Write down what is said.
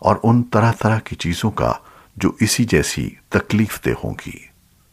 اور ان طرح طرح کی چیزوں کا جو اسی جیسی تکلیف دہ ہوں گی۔